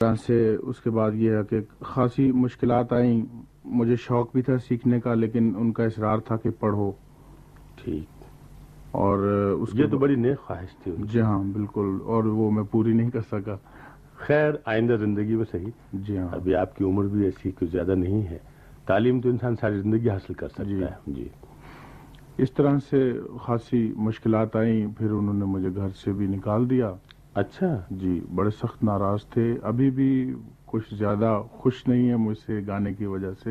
طرح سے اس کے بعد یہ ہے کہ خاصی مشکلات آئیں۔ مجھے شوق بھی تھا سیکھنے کا لیکن ان کا اصرار تھا کہ پڑھو۔ ٹھیک۔ اور اس یہ تو بڑی نیک خواہش تھی۔ جی ہاں بالکل۔ اور وہ میں پوری نہیں کر سکا۔ خیر آئندہ زندگی میں صحیح۔ جی ہاں۔ ابھی آپ کی عمر بھی ایسی کچھ زیادہ نہیں ہے۔ تعلیم تو انسان ساری زندگی حاصل کر سکتا جی۔ ہے۔ جی۔ اس طرح سے خاصی مشکلات آئیں۔ پھر انہوں نے مجھے گھر سے بھی نکال دیا۔ اچھا۔ جی بڑے سخت ناراض تھے۔ ابھی بھی کچھ زیادہ خوش نہیں ہے مجھ سے گانے کی وجہ سے۔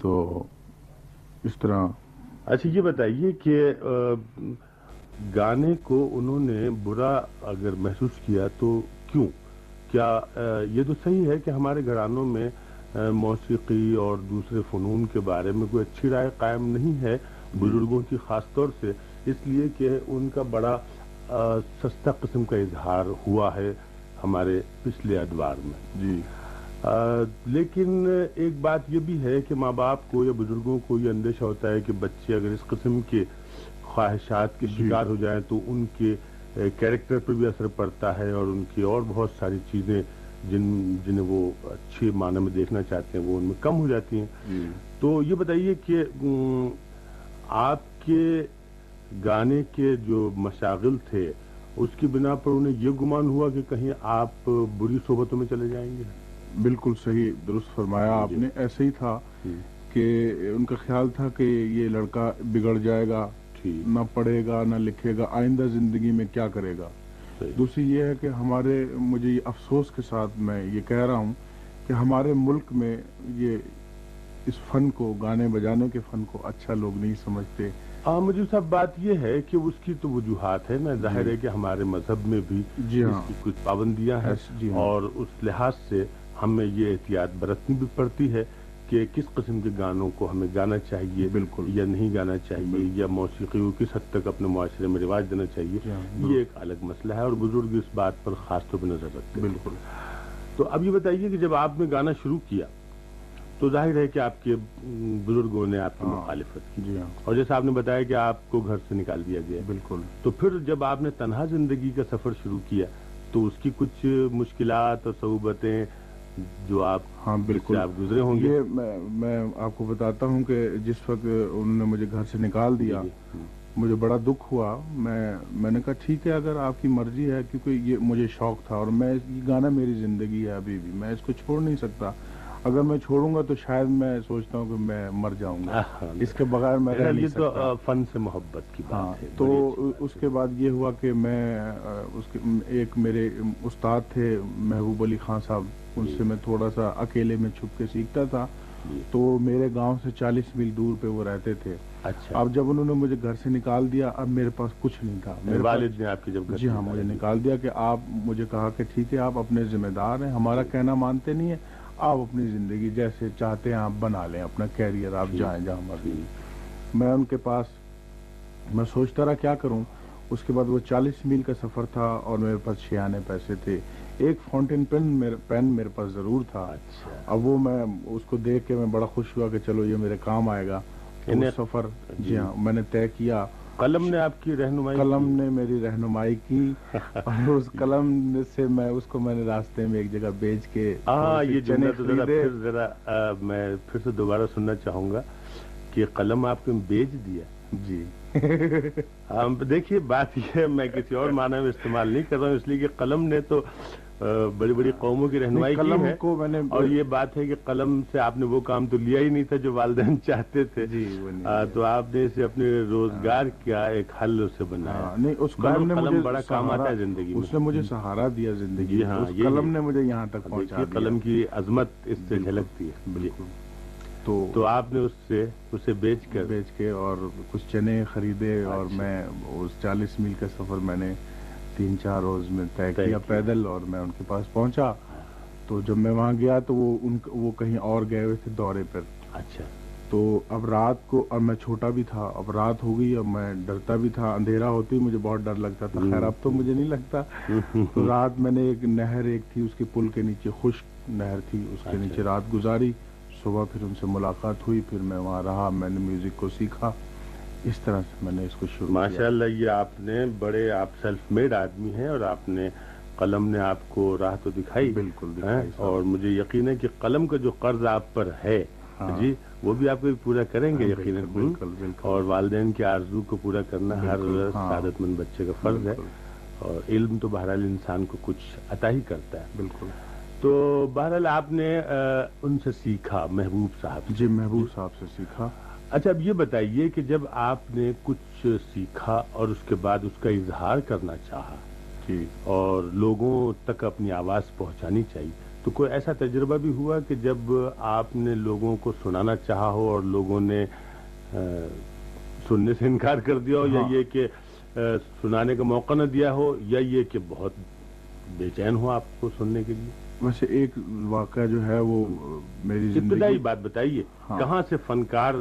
تو اس طرح۔ اچھا یہ بتائیے کہ گانے کو انہوں نے برا اگر محسوس کیا تو کیوں؟ کیا یہ تو صحیح ہے کہ ہمارے گھرانوں میں موسیقی اور دوسرے فنون کے بارے میں کوئی اچھی رائے قائم نہیں ہے بزرگوں کی خاص طور سے۔ اس لیے کہ ان کا بڑا سستا قسم کا اظہار ہوا ہے ہمارے پچھلے ادوار میں۔ جی۔ لیکن ایک بات یہ بھی ہے کہ ماں باپ کو یا بزرگوں کو یہ اندیشہ ہوتا ہے کہ بچے اگر اس قسم کے خواہشات کے جی۔ شکار ہو جائیں تو ان کے کیریکٹر پر بھی اثر پڑتا ہے اور ان کی اور بہت ساری چیزیں جن جنہیں وہ اچھے معنی میں دیکھنا چاہتے ہیں وہ ان میں کم ہو جاتی ہیں۔ جی۔ تو یہ بتائیے کہ آپ کے گانے کے جو مشاغل تھے اس کی بنا پر انہیں یہ گمان ہوا کہ کہیں آپ بری صحبتوں میں چلے جائیں گے؟ بالکل صحیح درست فرمایا آپ جی۔ نے۔ ایسے ہی تھا کہ ان کا خیال تھا کہ یہ لڑکا بگڑ جائے گا نہ پڑھے گا نہ لکھے گا آئندہ زندگی میں کیا کرے گا۔ دوسری یہ ہے کہ ہمارے مجھے یہ افسوس کے ساتھ میں یہ کہہ رہا ہوں کہ ہمارے ملک میں یہ اس فن کو گانے بجانے کے فن کو اچھا لوگ نہیں سمجھتے۔ مجھے صاحب بات یہ ہے کہ اس کی تو وجوہات ہے نا ظاہر ہے کہ ہمارے مذہب میں بھی جی اس ہاں۔ کی کچھ پابندیاں ہیں جی ہاں۔ اور اس لحاظ سے ہمیں یہ احتیاط برتنی بھی پڑتی ہے کہ کس قسم کے گانوں کو ہمیں گانا چاہیے بالکل۔ یا نہیں گانا چاہیے۔ یا موسیقی کو کس حد تک اپنے معاشرے میں رواج دینا چاہیے۔ جی ہاں، یہ ایک الگ مسئلہ ہے اور بزرگ اس بات پر خاص طور پہ نظر رکھتے ہیں۔ بالکل۔ تو اب یہ بتائیے کہ جب آپ نے گانا شروع کیا تو ظاہر ہے کہ آپ کے بزرگوں نے آپ کی ہاں۔ مخالفت کی۔ جی ہاں۔ اور جیسا آپ نے بتایا کہ آپ کو گھر سے نکال دیا گیا۔ بالکل۔ تو پھر جب آپ نے تنہا زندگی کا سفر شروع کیا تو اس کی کچھ مشکلات اور صعوبتیں جو آپ ہاں بالکل۔ آپ گزرے ہوں گے۔ یہ میں آپ کو بتاتا ہوں کہ جس وقت انہوں نے مجھے گھر سے نکال دیا جی، جی۔ مجھے بڑا دکھ ہوا۔ میں میں نے کہا ٹھیک ہے اگر آپ کی مرضی ہے کیونکہ یہ مجھے شوق تھا اور میں یہ گانا میری زندگی ہے ابھی بھی میں اس کو چھوڑ نہیں سکتا۔ اگر میں چھوڑوں گا تو شاید میں سوچتا ہوں کہ میں مر جاؤں گا ہاں، اس کے بغیر میں رہ نہیں یہ تو سکتا آ، فن سے محبت کی ہاں بات ہے تو اس۔ کے بعد یہ ہوا کہ میں آ، اس کے ایک میرے استاد تھے محبوب علی خان صاحب ان جی۔ سے میں تھوڑا سا اکیلے میں چھپ کے سیکھتا تھا جی۔ تو میرے گاؤں سے چالیس میل دور پہ وہ رہتے تھے اچھا اب جب انہوں نے مجھے گھر سے نکال دیا اب میرے پاس کچھ نہیں تھا میرے والد نے آپ کی جب جی ہاں مجھے۔ نکال دیا کہ آپ مجھے کہا کہ ٹھیک ہے آپ اپنے ذمہ دار ہیں ہمارا کہنا مانتے نہیں ہیں آپ اپنی زندگی جیسے چاہتے ہیں آپ بنا لیں اپنا کیریئر آپ ٹھیک۔ جائیں جہاں مرضی۔ میں ان کے پاس میں سوچتا رہا کیا کروں اس کے بعد وہ چالیس میل کا سفر تھا اور میرے پاس چھ آنے پیسے تھے ایک فاؤنٹین پین میرے پین میرے پاس ضرور تھا اچھا اب وہ میں اس کو دیکھ کے میں بڑا خوش ہوا کہ چلو یہ میرے کام آئے گا انہیں- سفر جی۔ جی ہاں میں نے طے کیا قلم نے آپ کی رہنمائی قلم؟ نے میری رہنمائی کی اور اس قلم سے میں اس کو میں نے راستے میں ایک جگہ بیچ کے ہاں یہ جملہ تو ذرا۔ پھر ذرا میں پھر سے دوبارہ سننا چاہوں گا کہ قلم آپ کو بیچ دیا جی۔ ہم دیکھیے بات یہ ہے میں کسی اور معنی میں استعمال نہیں کر رہا ہوں اس لیے کہ قلم نے تو بڑی بڑی قوموں کی رہنمائی کی ہے۔ نے اور یہ بات ہے کہ قلم سے آپ نے وہ کام تو لیا ہی نہیں تھا جو والدین چاہتے تھے۔ جی تو آپ نے اسے اپنے روزگار کا ایک حل اسے بنایا۔ ہاں، نہیں اس قلم نے قلم بڑا کام آتا ہے زندگی اس نے مجھے سہارا دیا زندگی جی ہاں، قلم نے مجھے یہاں تک پہنچا قلم کی عظمت اس سے جھلکتی ہے۔ بالکل۔ تو تو آپ نے اس سے اسے بیچ کر بیچ کے اور کچھ چنے خریدے اور اچھا۔ میں اس چالیس میل کا سفر میں نے تین چار روز میں طے کیا۔ پیدل اور میں ان کے پاس پہنچا۔ تو جب میں وہاں گیا تو وہ ان وہ کہیں اور گئے ہوئے تھے دورے پر۔ اچھا۔ تو اب رات کو اور میں چھوٹا بھی تھا۔ اب رات ہو گئی اب میں ڈرتا بھی تھا۔ اندھیرا ہوتی مجھے بہت ڈر لگتا تھا۔ خیر اب تو مجھے نہیں لگتا۔ تو رات میں نے ایک نہر ایک تھی اس کے پل کے نیچے خشک نہر تھی۔ اس کے اچھا۔ نیچے رات گزاری۔ صبح پھر ان سے ملاقات ہوئی پھر میں وہاں رہا میں نے میوزک کو سیکھا اس طرح سے میں نے اس کو شروع ماشاء اللہ یہ آپ نے بڑے آپ سیلف میڈ آدمی ہیں اور آپ نے قلم نے آپ کو راہ تو دکھائی بالکل؟ دکھائی صاحب۔ اور مجھے یقین ہے کہ قلم کا جو قرض آپ پر ہے ہاں۔ جی وہ بھی آپ کو پورا کریں گے ہاں، یقیناً بالکل، بالکل، بالکل۔ اور والدین کی آرزو کو پورا کرنا ہر ہاں۔ سعادت مند بچے کا فرض ہے۔ اور علم تو بہرحال انسان کو کچھ عطا ہی کرتا ہے بالکل تو بہرحال آپ نے ان سے سیکھا محبوب صاحب جی محبوب صاحب سے سیکھا۔ اچھا اب یہ بتائیے کہ جب آپ نے کچھ سیکھا اور اس کے بعد اس کا اظہار کرنا چاہا جی۔ اور لوگوں تک اپنی آواز پہنچانی چاہیے تو کوئی ایسا تجربہ بھی ہوا کہ جب آپ نے لوگوں کو سنانا چاہا ہو اور لوگوں نے سننے سے انکار کر دیا ہو یا ہاں۔ یہ کہ سنانے کا موقع نہ دیا ہو یا یہ کہ بہت بے چین ہو آپ کو سننے کے لیے؟ ویسے ایک واقعہ جو ہے وہ میری ابتدائی بات بتائیے ہاں۔ کہاں سے فنکار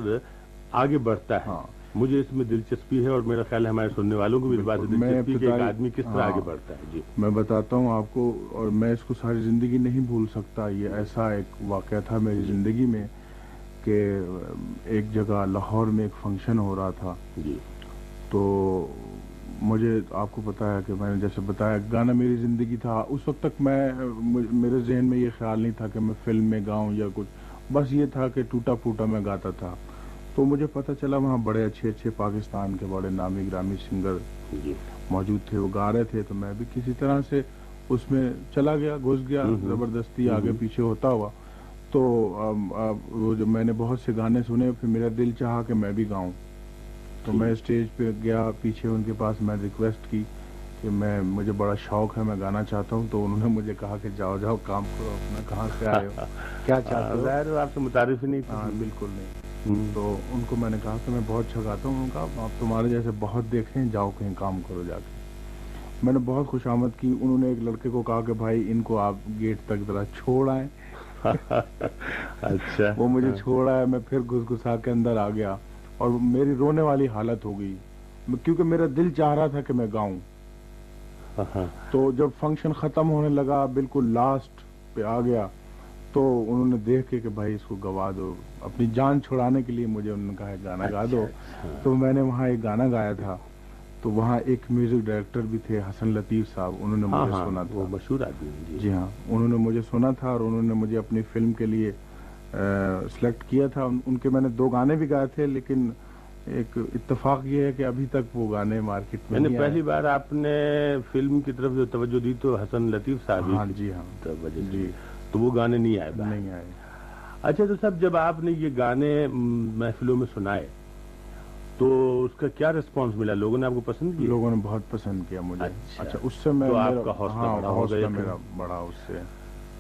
آگے بڑھتا ہے؟ ہاں۔ مجھے اس میں دلچسپی ہے اور میرا خیال ہے ہمارے سننے والوں کو بھی اس بات دلچسپی کہ ایک آدمی کس طرح ہاں۔ آگے بڑھتا ہے۔ جی۔ میں بتاتا ہوں آپ کو اور میں اس کو ساری زندگی نہیں بھول سکتا یہ ایسا ایک واقعہ تھا میری زندگی میں کہ ایک جگہ لاہور میں ایک فنکشن ہو رہا تھا۔ جی۔ تو مجھے آپ کو پتا ہے کہ میں نے جیسے بتایا گانا میری زندگی تھا اس وقت تک میں میرے ذہن میں یہ خیال نہیں تھا کہ میں فلم میں گاؤں یا کچھ بس یہ تھا کہ ٹوٹا پھوٹا میں گاتا تھا تو مجھے پتہ چلا وہاں بڑے اچھے اچھے پاکستان کے بڑے نامی گرامی سنگر جی موجود تھے وہ گا رہے تھے تو میں بھی کسی طرح سے اس میں چلا گیا گھس گیا۔ زبردستی آگے۔ پیچھے ہوتا ہوا تو وہ جو میں نے بہت سے گانے سنے پھر میرا دل چاہا کہ میں بھی گاؤں تو۔ میں اسٹیج پہ گیا پیچھے ان کے پاس میں ریکویسٹ کی کہ میں مجھے بڑا شوق ہے میں گانا چاہتا ہوں تو انہوں نے مجھے کہا کہ جاؤ جاؤ کام کرو اپنا کہاں سے آئے ہو؟ کیا چاہتے ہو؟ ظاہر ہے آپ سے متعارف ہی نہیں ہاں بالکل نہیں۔ ہوں۔ تو ان کو میں نے کہا کہ میں بہت اچھا گاتا ہوں نے کہا آپ تمہارے جیسے بہت دیکھیں جاؤ کہیں کام کرو جا کے۔ میں نے بہت خوش آمد کی۔ انہوں نے ایک لڑکے کو کہا کہ بھائی ان کو آپ گیٹ تک ذرا چھوڑ آئیں۔ اچھا۔ وہ مجھے چھوڑ آیا میں پھر گھس گھسا کے اندر آ گیا۔ اور میری رونے والی حالت ہو گئی۔ کیونکہ میرا دل چاہ رہا تھا کہ میں گاؤں۔ تو جب فنکشن ختم ہونے لگا بالکل لاسٹ پہ آ گیا تو انہوں نے دیکھ کے کہ بھائی اس کو گوا دو۔ اپنی جان چھڑانے کے لیے مجھے انہوں نے کہا گانا گا دو۔ اچھا، اچھا۔ تو میں نے وہاں ایک گانا گایا تھا۔ تو وہاں ایک میوزک ڈائریکٹر بھی تھے حسن لطیف صاحب انہوں نے مجھے سنا تھا۔ مشہور آدمی ہیں، جی ہاں انہوں نے مجھے سنا تھا اور انہوں نے مجھے اپنی فلم کے لیے سلیکٹ کیا تھا ان کے میں نے دو گانے بھی گائے تھے لیکن ایک اتفاق یہ ہے کہ ابھی تک وہ گانے مارکیٹ میں میں نے نہیں آئے۔ پہلی بار آپ نے فلم کی طرف جو توجہ دی تو حسن لطیف صاحب ہاں جی ہاں۔ توجہ جی۔ تو وہ گانے نہیں آئے نہیں آئے۔ اچھا تو صاحب جب آپ نے یہ گانے محفلوں میں سنائے تو اس کا کیا رسپانس ملا؟ لوگوں نے آپ کو پسند کیا؟ لوگوں نے بہت پسند کیا مجھے۔ اچھا۔ اچھا اس سے میں آپ کا حوصلہ ہاں، بڑا اس سے۔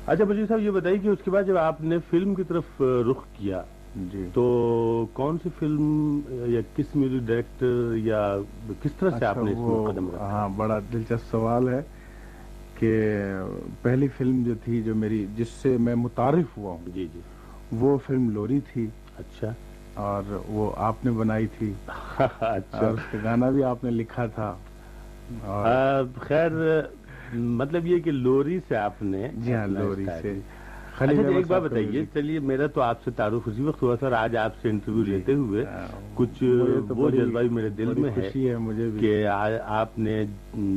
اچھا بجیر صاحب یہ بتائیے کہ اس کے بعد جب آپ نے فلم کی طرف رخ کیا جی۔ تو کون سی فلم یا کس میوزک ڈائریکٹر یا کس طرح سے آپ اچھا، نے اس میں وہ- قدم رکھا؟ ہاں بڑا دلچسپ سوال ہے کہ پہلی فلم جو تھی جو میری جس سے میں متعارف ہوا ہوں جی جی۔ وہ فلم لوری تھی۔ اچھا۔ اور وہ آپ نے بنائی تھی۔ اچھا۔ اور اس کا گانا بھی آپ نے لکھا تھا۔ خیر مطلب یہ کہ لوری سے آپ نے جی ہاں لوری سے اچھا ایک بات بتائیے۔ چلیے میرا تو آپ سے تعارف اسی وقت ہوا سر آج آپ سے انٹرویو جی۔ لیتے ہوئے ہاں، کچھ وہ جذبہ بھی میرے دل میں ہے کہ آپ نے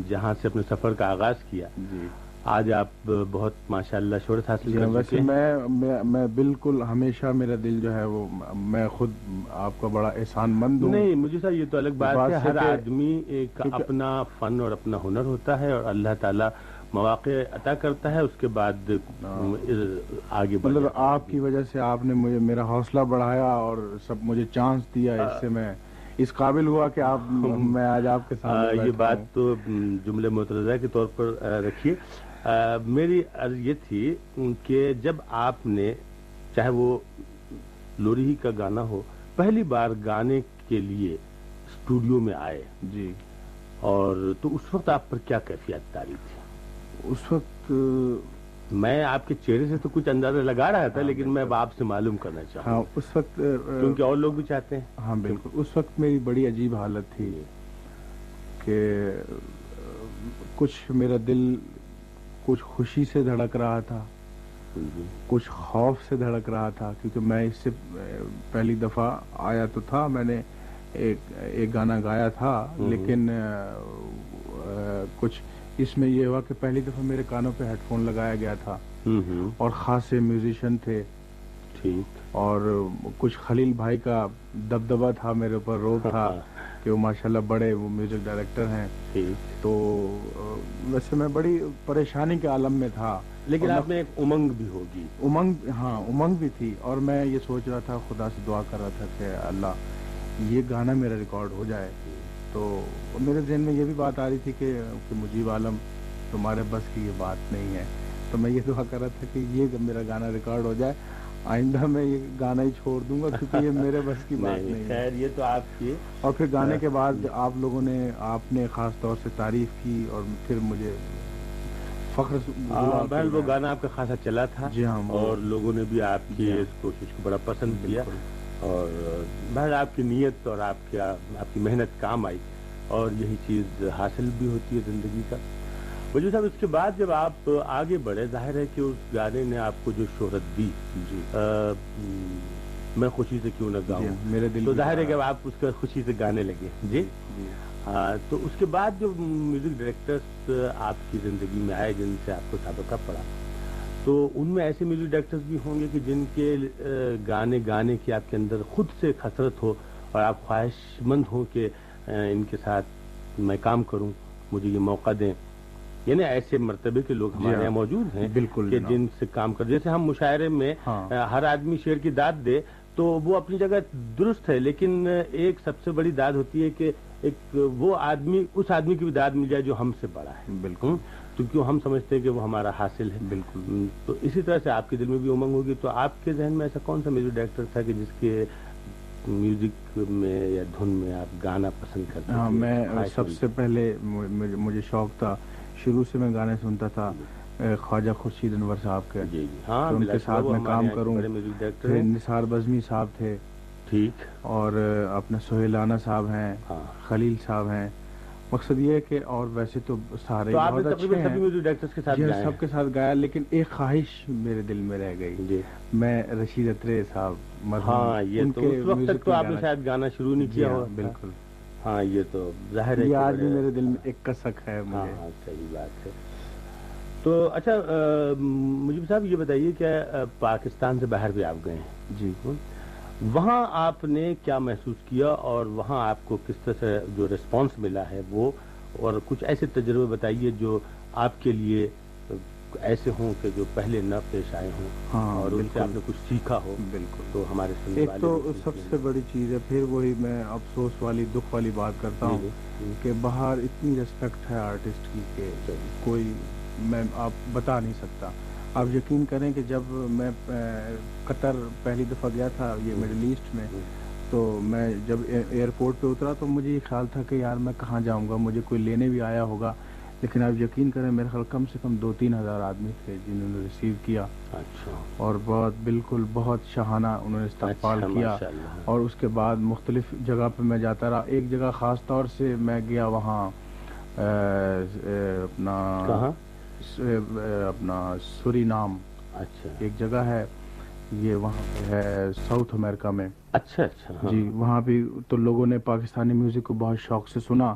جہاں سے اپنے سفر کا آغاز کیا جی آج آپ بہت ماشاءاللہ شہرت حاصل ہاں، کر ویسے میں میں بالکل ہمیشہ میرا دل جو ہے وہ میں خود آپ کا بڑا احسان مند ہوں نہیں مجھے سر یہ تو الگ بات ہے ہر آدمی ایک اپنا فن اور اپنا ہنر ہوتا ہے اور اللہ تعالیٰ مواقع عطا کرتا ہے اس کے بعد آگے بڑھ مطلب۔ آپ کی وجہ سے آپ نے مجھے میرا حوصلہ بڑھایا اور سب مجھے چانس دیا اس سے میں اس قابل ہوا کہ آپ میں آج آپ کے سامنے یہ بات۔ تو جملے مترجہ کے طور پر رکھیے میری عرض یہ تھی کہ جب آپ نے چاہے وہ لوری ہی کا گانا ہو پہلی بار گانے کے لیے اسٹوڈیو میں آئے۔ جی۔ اور تو اس وقت آپ پر کیا کیفیت تاری تھی؟ اس وقت میں آپ کے چہرے سے تو کچھ اندازہ لگا رہا تھا ہاں، لیکن میں آپ سے معلوم کرنا چاہوں۔ ہاں گا اس وقت کیونکہ اور لوگ بھی چاہتے ہیں۔ ہاں بالکل۔ اس وقت میری بڑی عجیب حالت تھی کہ کچھ میرا دل کچھ خوشی سے دھڑک رہا تھا کچھ خوف سے دھڑک رہا تھا کیونکہ میں اس سے پہلی دفعہ آیا تو تھا میں نے ایک ایک گانا گایا تھا۔ لیکن کچھ اس میں یہ ہوا کہ پہلی دفعہ میرے کانوں پہ ہیڈ فون لگایا گیا تھا۔ اور خاصے میوزیشین تھے۔ ٹھیک۔ اور کچھ خلیل بھائی کا دبدبا تھا میرے اوپر روب تھا۔ کہ وہ ماشاءاللہ بڑے وہ میوزک ڈائریکٹر ہیں۔ ٹھیک تو ویسے میں بڑی پریشانی کے عالم میں تھا۔ لیکن آپ میں ایک امنگ بھی ہوگی۔ امنگ ہاں امنگ بھی تھی۔ اور میں یہ سوچ رہا تھا خدا سے دعا کر رہا تھا کہ اللہ یہ گانا میرا ریکارڈ ہو جائے۔ تو میرے ذہن میں یہ بھی بات آ رہی تھی کہ کہ مجیب عالم تمہارے بس کی یہ بات نہیں ہے۔ تو میں یہ دعا کر رہا تھا کہ یہ میرا گانا ریکارڈ ہو جائے۔ آئندہ میں یہ گانا ہی چھوڑ دوں گا کیونکہ یہ میرے بس کی بات نہیں خیر یہ تو آپ کی اور پھر گانے کے بعد آپ لوگوں نے آپ نے خاص طور سے تعریف کی اور پھر مجھے فخر ہاں وہ گانا آپ کا خاصا چلا تھا جی ہاں، اور لوگوں نے بھی آپ کی جی ہاں۔ اس کوشش کو بڑا پسند کیا۔ بالکل۔ اور بہر آپ کی نیت اور آپ کی آپ کی محنت کام آئی اور یہی چیز حاصل بھی ہوتی ہے زندگی کا۔ وجود صاحب اس کے بعد جب آپ آگے بڑھے ظاہر ہے کہ اس گانے نے آپ کو جو شہرت دی جی۔ میں خوشی سے کیوں نہ جی گاؤں؟ ہاں، میرے دل تو ظاہر ہے کہ آپ اس کا خوشی سے گانے لگے۔ جی جی؟ ہاں تو اس کے بعد جو میوزک ڈائریکٹرس آپ کی زندگی میں آئے جن سے آپ کو سابقہ پڑا تو ان میں ایسے میوزک ڈائریکٹرس بھی ہوں گے کہ جن کے گانے گانے کی آپ کے اندر خود سے خسرت ہو اور آپ خواہش مند ہوں کہ ان کے ساتھ میں کام کروں مجھے یہ موقع دیں۔ یعنی ایسے مرتبے کے لوگ جی ہمارے ہاں، یہاں موجود ہیں بالکل کہ۔ جن سے کام کر جیسے ہم مشاعرے میں ہاں۔ ہر آدمی شعر کی داد دے تو وہ اپنی جگہ درست ہے لیکن ایک سب سے بڑی داد ہوتی ہے کہ ایک وہ آدمی اس آدمی کی بھی داد مل جائے جو ہم سے بڑا ہے بالکل؟ تو کیوں ہم سمجھتے ہیں کہ وہ ہمارا حاصل ہے بالکل تو اسی طرح سے آپ کے دل میں بھی امنگ ہوگی تو آپ کے ذہن میں ایسا کون سا میوزک ڈائریکٹر تھا کہ جس کے میوزک میں یا دھن میں آپ گانا پسند کرتے تھے؟ میں سب سے پہلے مجھے شوق تھا شروع سے میں گانے سنتا تھا خواجہ خورشید انور صاحب کے۔ جی جی۔ ہاں ان کے ساتھ میں کام کروں۔ پھر نثار بزمی صاحب تھے۔ ٹھیک۔ اور اے، اپنے سہیلانہ صاحب ہیں ہاں۔ خلیل صاحب ہیں۔ مقصد یہ ہے کہ اور ویسے تو سارے بہت اچھے ہیں۔ جی ہاں، سب کے ساتھ گایا لیکن ایک خواہش میرے دل میں رہ گئی۔ میں رشید اترے صاحب ہاں یہ تو اس وقت تک تو آپ نے شاید گانا شروع نہیں کیا بالکل۔ ہاں یہ تو ظاہر ہے آج بھی میرے دل میں ایک کسک ہے ہاں ہاں صحیح بات ہے۔ تو اچھا مجھے صاحب یہ بتائیے کہ پاکستان سے باہر بھی آپ گئے ہیں۔ جی۔ وہاں آپ نے کیا محسوس کیا اور وہاں آپ کو کس طرح سے جو ریسپانس ملا ہے وہ؟ اور کچھ ایسے تجربے بتائیے جو آپ کے لیے ایسے ہوں کہ جو پہلے نہ پیش آئے ہوں ہاں، اور ان سے۔ آپ نے کچھ سیکھا ہو بالکل تو ہمارے ایک تو سب۔ سے بڑی چیز ہے پھر وہی میں افسوس والی دکھ والی بات کرتا جی، ہوں جی۔ کہ باہر اتنی ریسپیکٹ ہے آرٹسٹ کی کہ۔ کوئی میں آپ بتا نہیں سکتا آپ یقین کریں کہ جب میں قطر پہلی دفعہ گیا تھا یہ مڈل ایسٹ میں تو میں جب ایئرپورٹ پہ اترا تو مجھے یہ خیال تھا کہ یار میں کہاں جاؤں گا مجھے کوئی لینے بھی آیا ہوگا لیکن آپ یقین کریں میرے خیال کم سے کم دو تین ہزار آدمی تھے جنہوں نے ریسیو کیا اچھا۔ اور بہت بالکل بہت شاہانہ انہوں نے استقبال اچھا، کیا۔ اور اس کے بعد مختلف جگہ پہ میں جاتا رہا۔ ایک جگہ خاص طور سے میں گیا وہاں اپنا اپنا سوری نام۔ اچھا۔ ایک جگہ ہے یہ وہاں پہ ہے ساؤتھ امریکہ میں۔ اچھا اچھا ہاں۔ جی وہاں بھی تو لوگوں نے پاکستانی میوزک کو بہت شوق سے سنا۔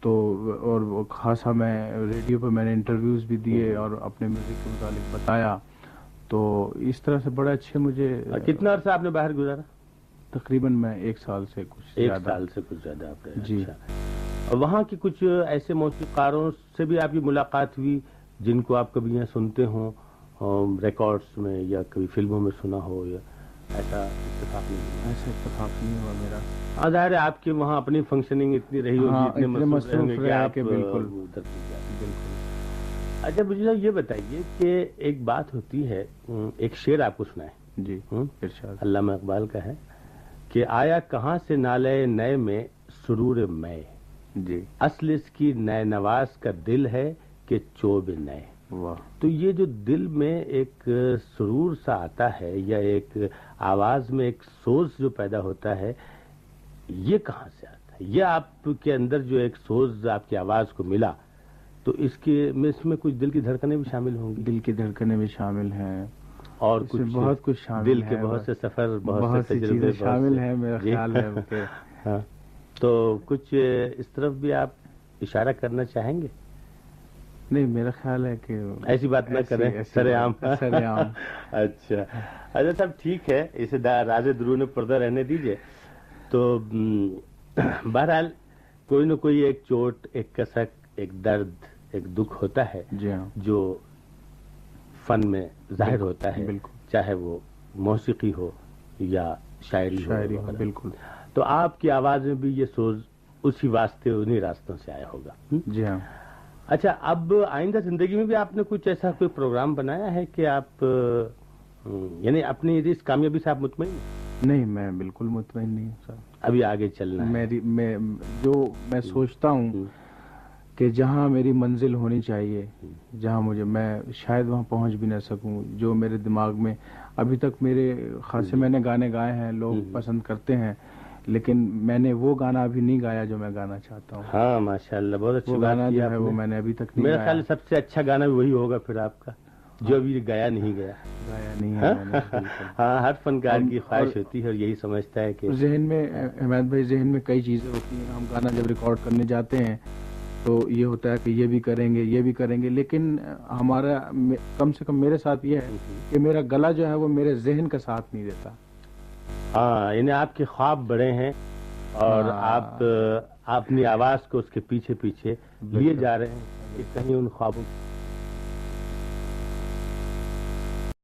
تو اور خاصا میں ریڈیو پہ میں نے انٹرویوز بھی دیے اور اپنے میوزک کے متعلق بتایا۔ تو اس طرح سے بڑے اچھے مجھے کتنا عرصہ آپ نے باہر گزارا؟ تقریباً میں ایک سال سے کچھ ایک سال سے کچھ زیادہ آپ رہے جی۔ اچھا۔ وہاں کی کچھ ایسے موسیقاروں سے بھی آپ کی ملاقات ہوئی جن کو آپ کبھی یہاں سنتے ہوں ریکارڈس میں یا کبھی فلموں میں سنا ہو یا ایسا اتفاق نہیں ہوا۔ ایسا اتفاق نہیں ہوا میرا۔ ہاں ظاہر ہے آپ کی وہاں اپنی فنکشننگ اتنی رہی ہوگی ہاں، اتنے مصروف رہے کہ بالکل۔ بالکل۔ اچھا مجھے صاحب یہ بتائیے کہ ایک بات ہوتی ہے ایک شعر آپ کو سنائے جی؟ ارشاد۔ علامہ اقبال کا ہے کہ آیا کہاں سے نالے نئے میں سرور میں۔ جی۔ اصل اس کی نئے نواز کا دل ہے کہ چوب نئے۔ واہ۔ تو یہ جو دل میں ایک سرور سا آتا ہے یا ایک آواز میں ایک سوز جو پیدا ہوتا ہے یہ کہاں سے آتا ہے؟ یہ آپ کے اندر جو ایک سوز آپ کی آواز کو ملا تو اس کے میں اس میں کچھ دل کی دھڑکنیں بھی شامل ہوں گی۔ دل کی دھڑکنیں بھی شامل ہیں۔ اور کچھ بہت کچھ شامل دل کے بہت سے سفر بہت, سے تجربے شامل ہیں میرا جی۔ خیال ہے ہاں۔ تو کچھ اس طرف بھی آپ اشارہ کرنا چاہیں گے؟ نہیں میرا خیال ہے کہ ایسی بات نہ کریں سر عام سر عام اچھا۔ اچھا صاحب ٹھیک ہے اسے راز درون پردہ رہنے دیجیے۔ تو بہرحال کوئی نہ کوئی ایک چوٹ ایک کسک ایک درد ایک دکھ ہوتا ہے جی ہاں۔ جو فن میں ظاہر ہوتا ہے چاہے وہ موسیقی ہو یا شاعری ہو شاعری ہو۔ بالکل۔ تو آپ کی آواز میں بھی یہ سوز اسی واسطے انہی راستوں سے آیا ہوگا؟ جی ہاں۔ اچھا اب آئندہ زندگی میں بھی آپ نے کچھ ایسا کوئی پروگرام بنایا ہے کہ آپ یعنی اپنی اس کامیابی سے آپ مطمئن ہیں؟ نہیں میں بالکل مطمئن نہیں ہوں سر ابھی آگے چلنا میری میں جو میں سوچتا ہوں. کہ جہاں میری منزل ہونی چاہیے جہاں مجھے میں شاید وہاں پہنچ بھی نہ سکوں جو میرے دماغ میں ابھی تک میرے خاصے میں نے گانے گائے ہیں لوگ۔ پسند کرتے ہیں لیکن میں نے وہ گانا ابھی نہیں گایا جو میں گانا چاہتا ہوں۔ ہاں ماشاء اللہ بہت بات گانا جو ہے وہ میں نے ابھی تک میرا خیال سب سے اچھا گانا بھی وہی ہوگا پھر آپ کا جو ابھی گایا نہیں گیا۔ گایا نہیں بالکل۔ ہاں؟ ہر فنکار کی خواہش ہوتی ہے اور یہی سمجھتا ہے کہ ذہن میں احمد بھائی ذہن میں کئی چیزیں ہوتی ہیں۔ ہم گانا جب ریکارڈ کرنے جاتے ہیں تو یہ ہوتا ہے کہ یہ بھی کریں گے یہ بھی کریں گے۔ لیکن ہمارا کم سے کم میرے ساتھ یہ ہے کہ میرا گلا جو ہے وہ میرے ذہن کا ساتھ نہیں دیتا۔ ہاں یعنی آپ کے خواب بڑے ہیں اور ہاں۔ آپ اپنی آواز کو اس کے پیچھے پیچھے لیے۔ جا رہے ہیں کہ کہیں ان خوابوں